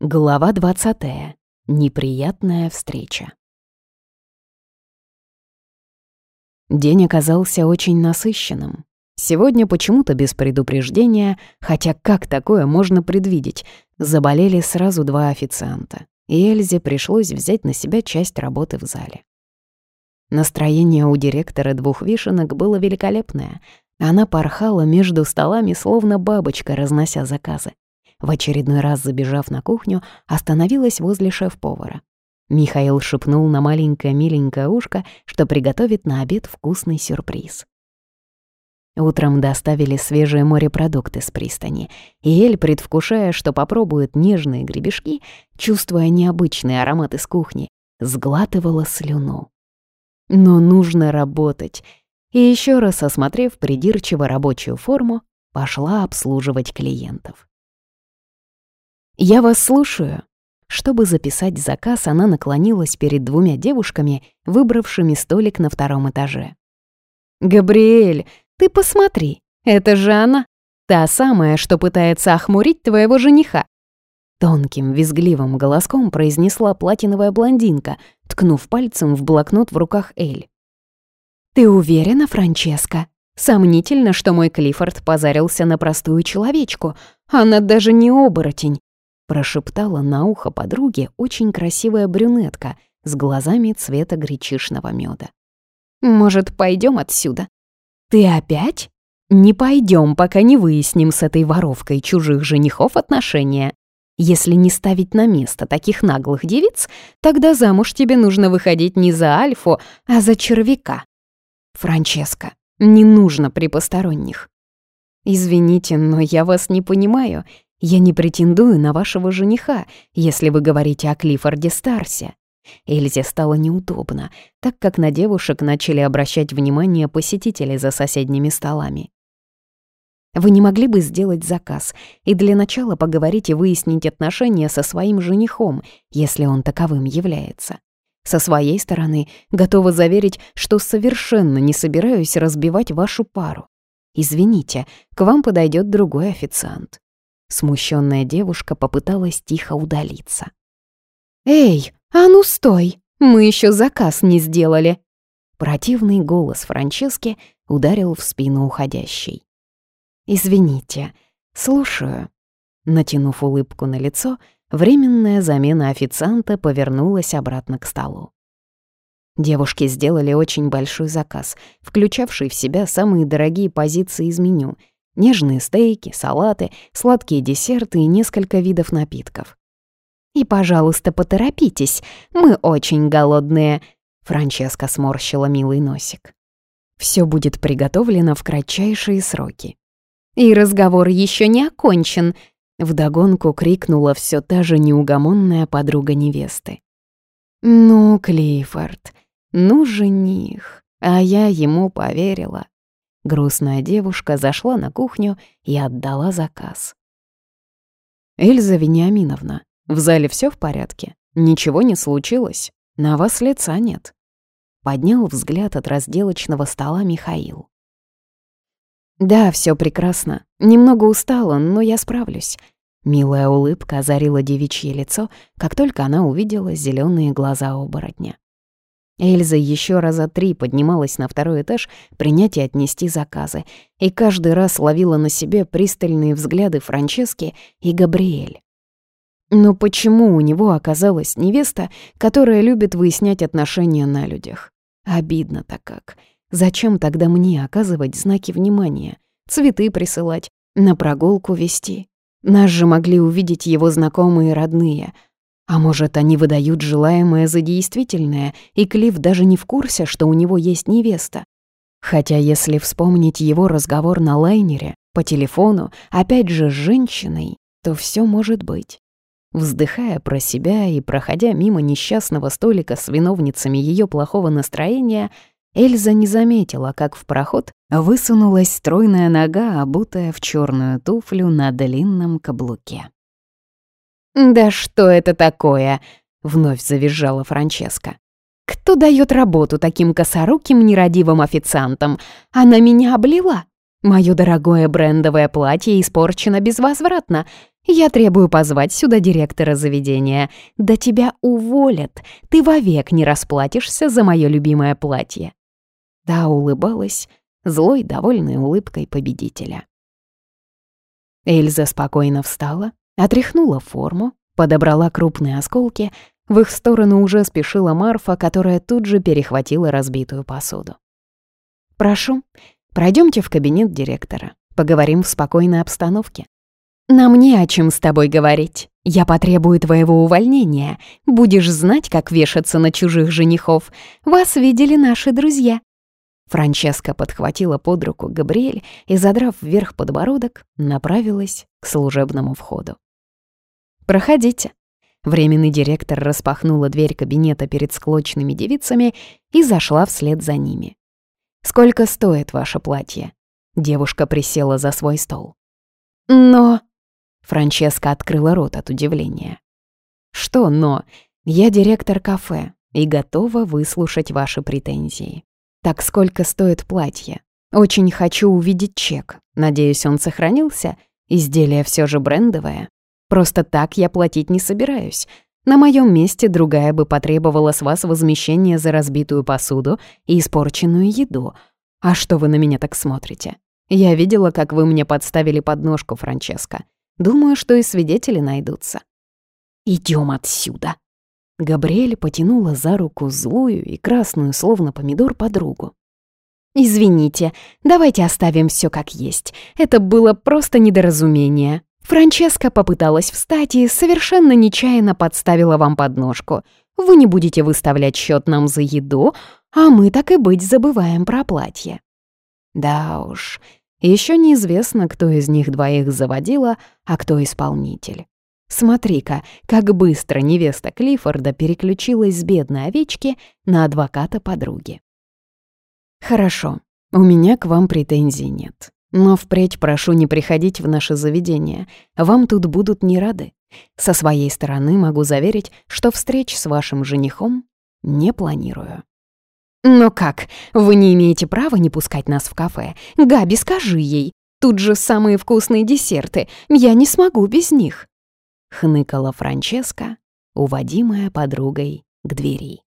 Глава 20. Неприятная встреча. День оказался очень насыщенным. Сегодня почему-то без предупреждения, хотя как такое можно предвидеть, заболели сразу два официанта, и Эльзе пришлось взять на себя часть работы в зале. Настроение у директора двух вишенок было великолепное. Она порхала между столами, словно бабочка, разнося заказы. В очередной раз забежав на кухню, остановилась возле шеф-повара. Михаил шепнул на маленькое миленькое ушко, что приготовит на обед вкусный сюрприз. Утром доставили свежие морепродукты с пристани, и Эль, предвкушая, что попробует нежные гребешки, чувствуя необычный аромат из кухни, сглатывала слюну. Но нужно работать. И еще раз осмотрев придирчиво рабочую форму, пошла обслуживать клиентов. «Я вас слушаю». Чтобы записать заказ, она наклонилась перед двумя девушками, выбравшими столик на втором этаже. «Габриэль, ты посмотри, это же она, та самая, что пытается охмурить твоего жениха». Тонким, визгливым голоском произнесла платиновая блондинка, ткнув пальцем в блокнот в руках Эль. «Ты уверена, Франческа? Сомнительно, что мой Клиффорд позарился на простую человечку. Она даже не оборотень. Прошептала на ухо подруге очень красивая брюнетка с глазами цвета гречишного меда. «Может, пойдем отсюда?» «Ты опять?» «Не пойдем, пока не выясним с этой воровкой чужих женихов отношения. Если не ставить на место таких наглых девиц, тогда замуж тебе нужно выходить не за Альфу, а за червяка. Франческа, не нужно при посторонних. Извините, но я вас не понимаю. Я не претендую на вашего жениха, если вы говорите о Клиффорде Старсе». Эльзе стало неудобно, так как на девушек начали обращать внимание посетители за соседними столами. Вы не могли бы сделать заказ и для начала поговорить и выяснить отношения со своим женихом, если он таковым является. Со своей стороны готова заверить, что совершенно не собираюсь разбивать вашу пару. Извините, к вам подойдет другой официант. Смущенная девушка попыталась тихо удалиться. «Эй, а ну стой! Мы еще заказ не сделали!» Противный голос Франчески ударил в спину уходящей. «Извините, слушаю». Натянув улыбку на лицо, временная замена официанта повернулась обратно к столу. Девушки сделали очень большой заказ, включавший в себя самые дорогие позиции из меню — Нежные стейки, салаты, сладкие десерты и несколько видов напитков. «И, пожалуйста, поторопитесь, мы очень голодные», — Франческа сморщила милый носик. «Все будет приготовлено в кратчайшие сроки». «И разговор еще не окончен», — вдогонку крикнула все та же неугомонная подруга невесты. «Ну, Клиффорд, ну, жених, а я ему поверила». Грустная девушка зашла на кухню и отдала заказ. «Эльза Вениаминовна, в зале все в порядке? Ничего не случилось? На вас лица нет?» Поднял взгляд от разделочного стола Михаил. «Да, все прекрасно. Немного устала, но я справлюсь». Милая улыбка озарила девичье лицо, как только она увидела зеленые глаза оборотня. Эльза еще раза три поднималась на второй этаж принять и отнести заказы, и каждый раз ловила на себе пристальные взгляды Франчески и Габриэль. Но почему у него оказалась невеста, которая любит выяснять отношения на людях? Обидно-то как. Зачем тогда мне оказывать знаки внимания, цветы присылать, на прогулку вести? Нас же могли увидеть его знакомые и родные — а может, они выдают желаемое за действительное, и Клифф даже не в курсе, что у него есть невеста. Хотя если вспомнить его разговор на лайнере, по телефону, опять же с женщиной, то все может быть. Вздыхая про себя и проходя мимо несчастного столика с виновницами ее плохого настроения, Эльза не заметила, как в проход высунулась стройная нога, обутая в черную туфлю на длинном каблуке. «Да что это такое?» — вновь завизжала Франческа. «Кто дает работу таким косоруким нерадивым официантам? Она меня облила. Моё дорогое брендовое платье испорчено безвозвратно. Я требую позвать сюда директора заведения. Да тебя уволят. Ты вовек не расплатишься за мое любимое платье». Да улыбалась злой, довольной улыбкой победителя. Эльза спокойно встала, отряхнула форму, подобрала крупные осколки. В их сторону уже спешила Марфа, которая тут же перехватила разбитую посуду. «Прошу, пройдемте в кабинет директора. Поговорим в спокойной обстановке. Нам не о чем с тобой говорить. Я потребую твоего увольнения. Будешь знать, как вешаться на чужих женихов. Вас видели наши друзья. Франческа подхватила под руку Габриэль и, задрав вверх подбородок, направилась к служебному входу. «Проходите». Временный директор распахнула дверь кабинета перед склочными девицами и зашла вслед за ними. «Сколько стоит ваше платье?» Девушка присела за свой стол. «Но...» Франческа открыла рот от удивления. «Что «но»? Я директор кафе и готова выслушать ваши претензии. Так сколько стоит платье? Очень хочу увидеть чек. Надеюсь, он сохранился. Изделие все же брендовое. Просто так я платить не собираюсь. На моем месте другая бы потребовала с вас возмещения за разбитую посуду и испорченную еду. А что вы на меня так смотрите? Я видела, как вы мне подставили подножку, Франческо. Думаю, что и свидетели найдутся. Идем отсюда. Габриэль потянула за руку злую и красную, словно помидор, подругу. «Извините, давайте оставим все как есть. Это было просто недоразумение. Франческа попыталась встать и совершенно нечаянно подставила вам подножку. Вы не будете выставлять счет нам за еду, а мы так и быть забываем про платье». Да уж, еще неизвестно, кто из них двоих заводила, а кто исполнитель. Смотри-ка, как быстро невеста Клиффорда переключилась с бедной овечки на адвоката подруги. «Хорошо, у меня к вам претензий нет. Но впредь прошу не приходить в наше заведение. Вам тут будут не рады. Со своей стороны могу заверить, что встреч с вашим женихом не планирую». «Но как? Вы не имеете права не пускать нас в кафе? Габи, скажи ей. Тут же самые вкусные десерты. Я не смогу без них» хныкала Франческа, уводимая подругой к двери.